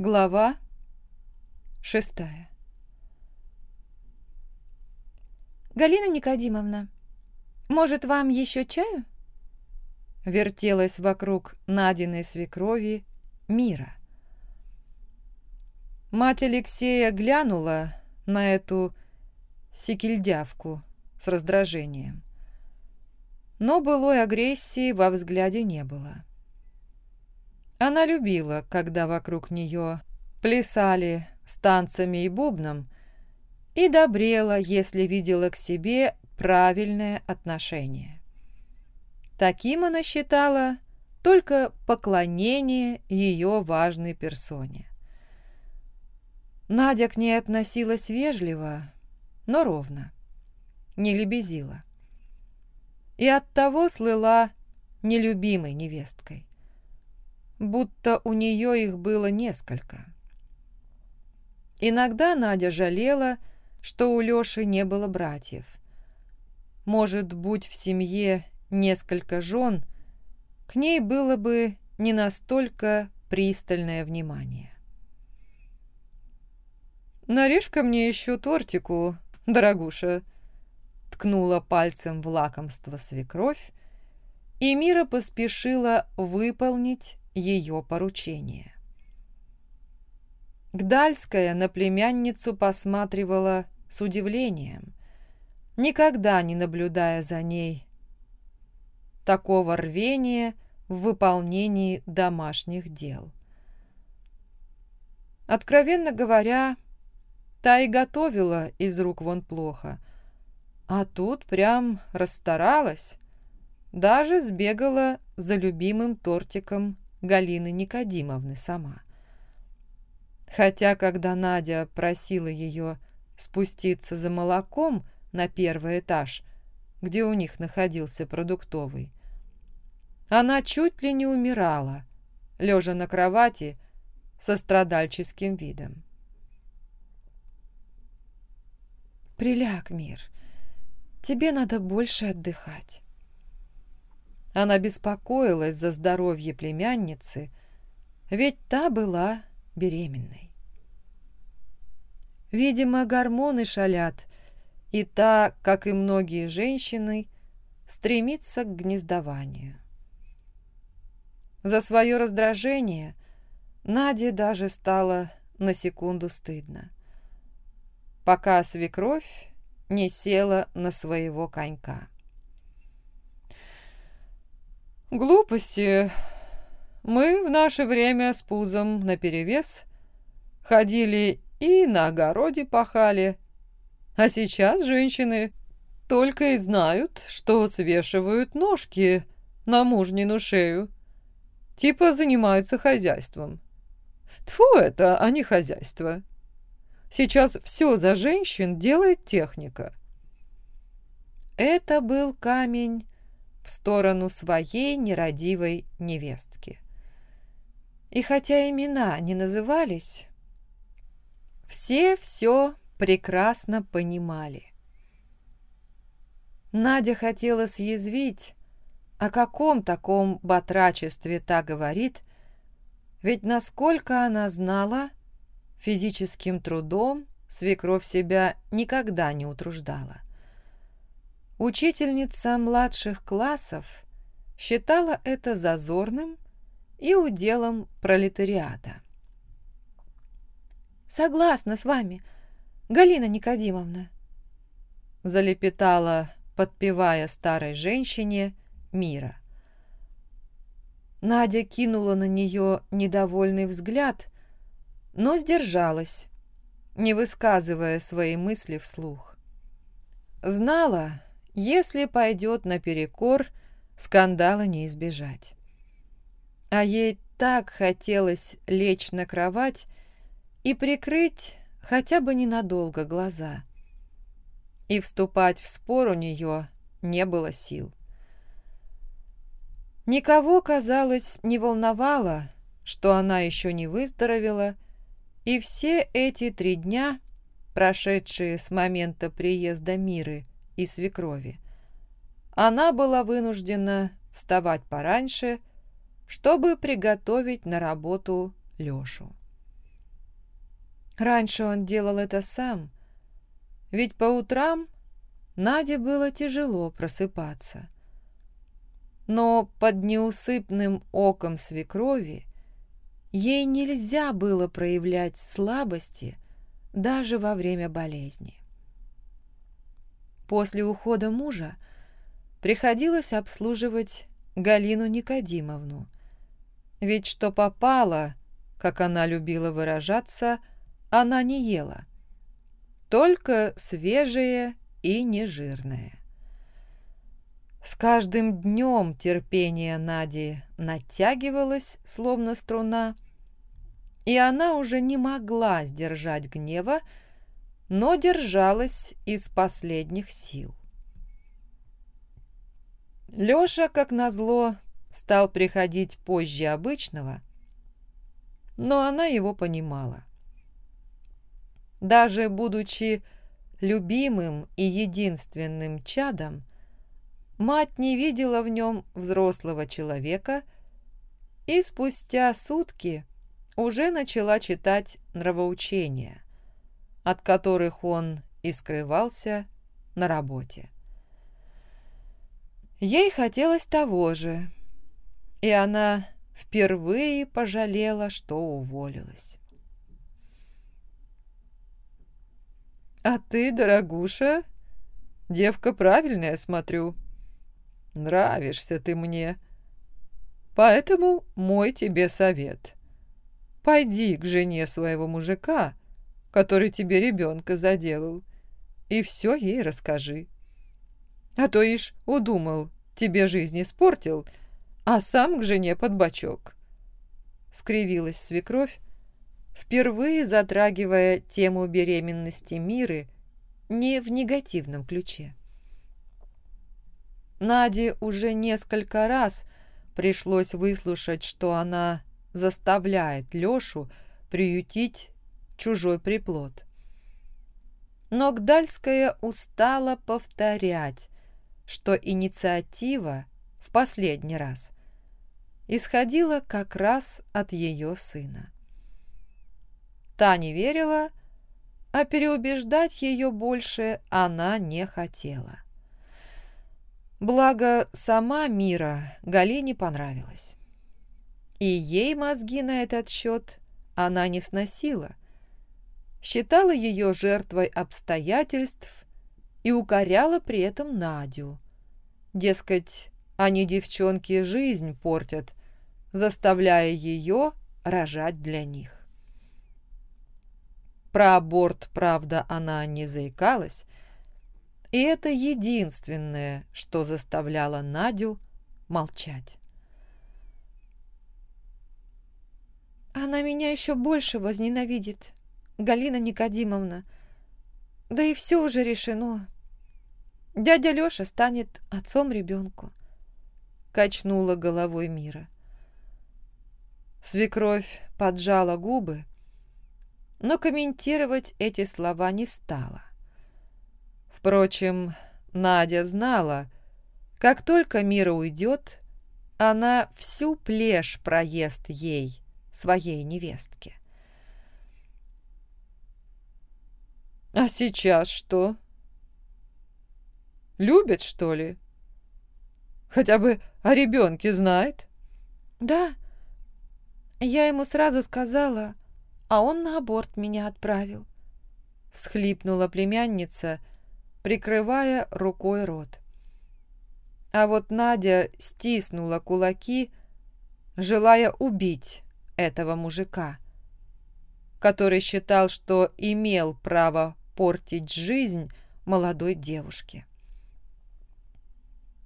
Глава шестая «Галина Никодимовна, может, вам еще чаю?» Вертелась вокруг Надиной свекрови Мира. Мать Алексея глянула на эту секельдявку с раздражением. Но былой агрессии во взгляде не было. Она любила, когда вокруг нее плясали с танцами и бубном, и добрела, если видела к себе правильное отношение. Таким она считала только поклонение ее важной персоне. Надя к ней относилась вежливо, но ровно, не лебезила. И оттого слыла нелюбимой невесткой будто у нее их было несколько. Иногда Надя жалела, что у Лёши не было братьев. Может, будь в семье несколько жен, к ней было бы не настолько пристальное внимание. «Нарежь-ка мне еще тортику, дорогуша», ткнула пальцем в лакомство свекровь, и Мира поспешила выполнить ее поручение. Гдальская на племянницу посматривала с удивлением, никогда не наблюдая за ней такого рвения в выполнении домашних дел. Откровенно говоря, та и готовила из рук вон плохо, а тут прям расстаралась, даже сбегала за любимым тортиком Галины Никодимовны сама. Хотя, когда Надя просила ее спуститься за молоком на первый этаж, где у них находился продуктовый, она чуть ли не умирала, лежа на кровати со страдальческим видом. «Приляг, мир, тебе надо больше отдыхать». Она беспокоилась за здоровье племянницы, ведь та была беременной. Видимо, гормоны шалят, и та, как и многие женщины, стремится к гнездованию. За свое раздражение Наде даже стало на секунду стыдно, пока свекровь не села на своего конька. «Глупости. Мы в наше время с пузом наперевес ходили и на огороде пахали, а сейчас женщины только и знают, что свешивают ножки на мужнину шею, типа занимаются хозяйством. Тьфу это, а не хозяйство. Сейчас все за женщин делает техника». Это был камень в сторону своей нерадивой невестки. И хотя имена не назывались, все все прекрасно понимали. Надя хотела съязвить, о каком таком батрачестве та говорит, ведь насколько она знала, физическим трудом свекровь себя никогда не утруждала. Учительница младших классов считала это зазорным и уделом пролетариата. «Согласна с вами, Галина Никодимовна», залепетала, подпевая старой женщине Мира. Надя кинула на нее недовольный взгляд, но сдержалась, не высказывая свои мысли вслух. Знала, если пойдет наперекор, скандала не избежать. А ей так хотелось лечь на кровать и прикрыть хотя бы ненадолго глаза. И вступать в спор у нее не было сил. Никого, казалось, не волновало, что она еще не выздоровела, и все эти три дня, прошедшие с момента приезда Миры, и свекрови. Она была вынуждена вставать пораньше, чтобы приготовить на работу Лёшу. Раньше он делал это сам, ведь по утрам Наде было тяжело просыпаться. Но под неусыпным оком свекрови ей нельзя было проявлять слабости даже во время болезни. После ухода мужа приходилось обслуживать Галину Никодимовну, ведь что попало, как она любила выражаться, она не ела, только свежее и нежирное. С каждым днем терпение Нади натягивалось, словно струна, и она уже не могла сдержать гнева, но держалась из последних сил. Лёша, как назло, стал приходить позже обычного, но она его понимала. Даже будучи любимым и единственным чадом, мать не видела в нем взрослого человека и спустя сутки уже начала читать нравоучения, от которых он и скрывался на работе. Ей хотелось того же, и она впервые пожалела, что уволилась. «А ты, дорогуша, девка правильная, смотрю. Нравишься ты мне. Поэтому мой тебе совет. Пойди к жене своего мужика, который тебе ребенка заделал, и все ей расскажи. А то ишь удумал, тебе жизнь испортил, а сам к жене под бочок. Скривилась свекровь, впервые затрагивая тему беременности Миры не в негативном ключе. Наде уже несколько раз пришлось выслушать, что она заставляет Лёшу приютить чужой приплод. Но Гдальская устала повторять, что инициатива в последний раз исходила как раз от ее сына. Та не верила, а переубеждать ее больше она не хотела. Благо, сама Мира Галине понравилась. И ей мозги на этот счет она не сносила. Считала ее жертвой обстоятельств и укоряла при этом Надю. Дескать, они девчонки жизнь портят, заставляя ее рожать для них. Про аборт, правда, она не заикалась, и это единственное, что заставляло Надю молчать. «Она меня еще больше возненавидит, Галина Никодимовна. Да и все уже решено. Дядя Леша станет отцом ребенку», — качнула головой Мира. Свекровь поджала губы, но комментировать эти слова не стала. Впрочем, Надя знала, как только Мира уйдет, она всю плешь проест ей, своей невестке. «А сейчас что? Любит, что ли? Хотя бы о ребенке знает?» «Да. Я ему сразу сказала, а он на аборт меня отправил», — всхлипнула племянница, прикрывая рукой рот. А вот Надя стиснула кулаки, желая убить этого мужика, который считал, что имел право портить жизнь молодой девушке.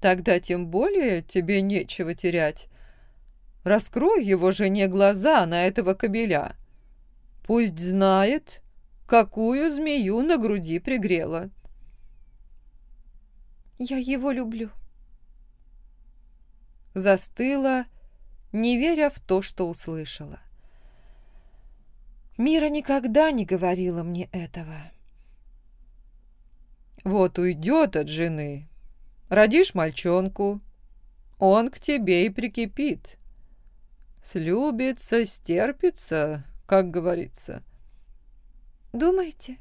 «Тогда тем более тебе нечего терять. Раскрой его жене глаза на этого кобеля. Пусть знает, какую змею на груди пригрела. Я его люблю. Застыла, не веря в то, что услышала. Мира никогда не говорила мне этого. Вот уйдет от жены, родишь мальчонку, он к тебе и прикипит. Слюбится, стерпится, как говорится. Думаете?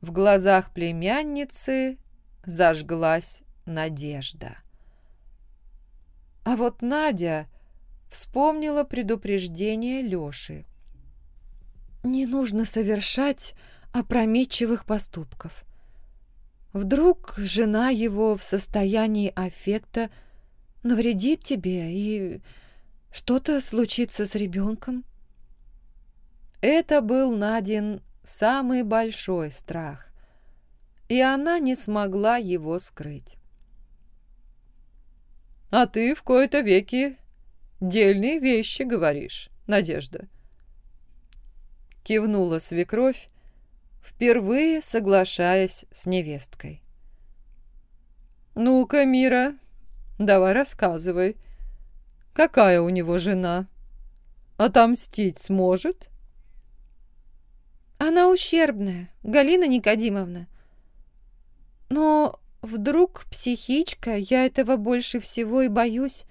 В глазах племянницы зажглась надежда. А вот Надя вспомнила предупреждение Лёши. «Не нужно совершать опрометчивых поступков. Вдруг жена его в состоянии аффекта навредит тебе, и что-то случится с ребенком?» Это был Надин самый большой страх, и она не смогла его скрыть. «А ты в кои-то веки дельные вещи говоришь, Надежда», кивнула свекровь, впервые соглашаясь с невесткой. «Ну-ка, Мира, давай рассказывай, какая у него жена? Отомстить сможет?» «Она ущербная, Галина Никодимовна. Но вдруг психичка, я этого больше всего и боюсь.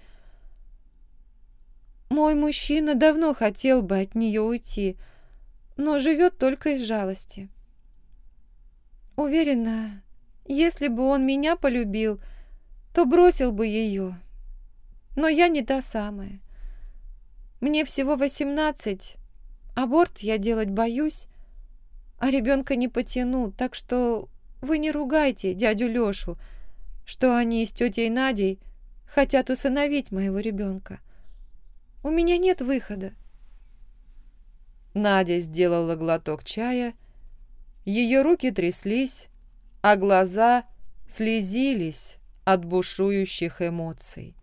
Мой мужчина давно хотел бы от нее уйти, но живет только из жалости. Уверена, если бы он меня полюбил, то бросил бы ее. Но я не та самая. Мне всего восемнадцать, аборт я делать боюсь, а ребенка не потяну, так что вы не ругайте дядю Лешу, что они с тетей Надей хотят усыновить моего ребенка. У меня нет выхода. Надя сделала глоток чая. Ее руки тряслись, а глаза слезились от бушующих эмоций.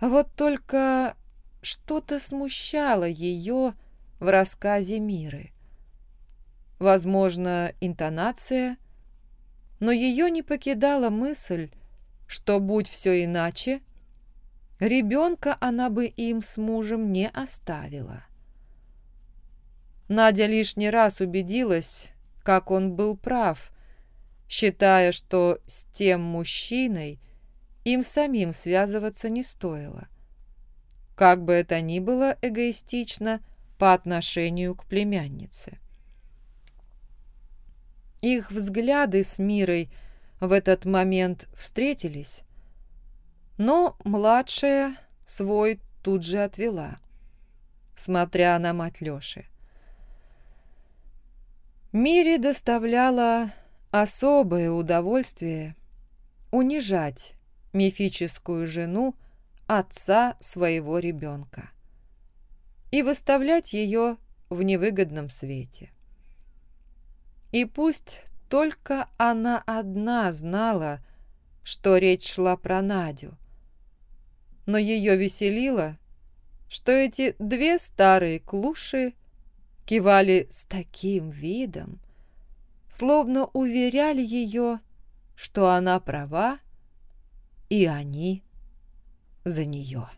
Вот только что-то смущало ее в рассказе Миры. Возможно, интонация, но ее не покидала мысль, что, будь все иначе, ребенка она бы им с мужем не оставила. Надя лишний раз убедилась, как он был прав, считая, что с тем мужчиной им самим связываться не стоило. Как бы это ни было эгоистично по отношению к племяннице. Их взгляды с Мирой в этот момент встретились, но младшая свой тут же отвела, смотря на мать Лёши. Мире доставляло особое удовольствие унижать мифическую жену отца своего ребенка и выставлять ее в невыгодном свете. И пусть только она одна знала, что речь шла про Надю, но ее веселило, что эти две старые клуши кивали с таким видом, словно уверяли ее, что она права, и они за нее.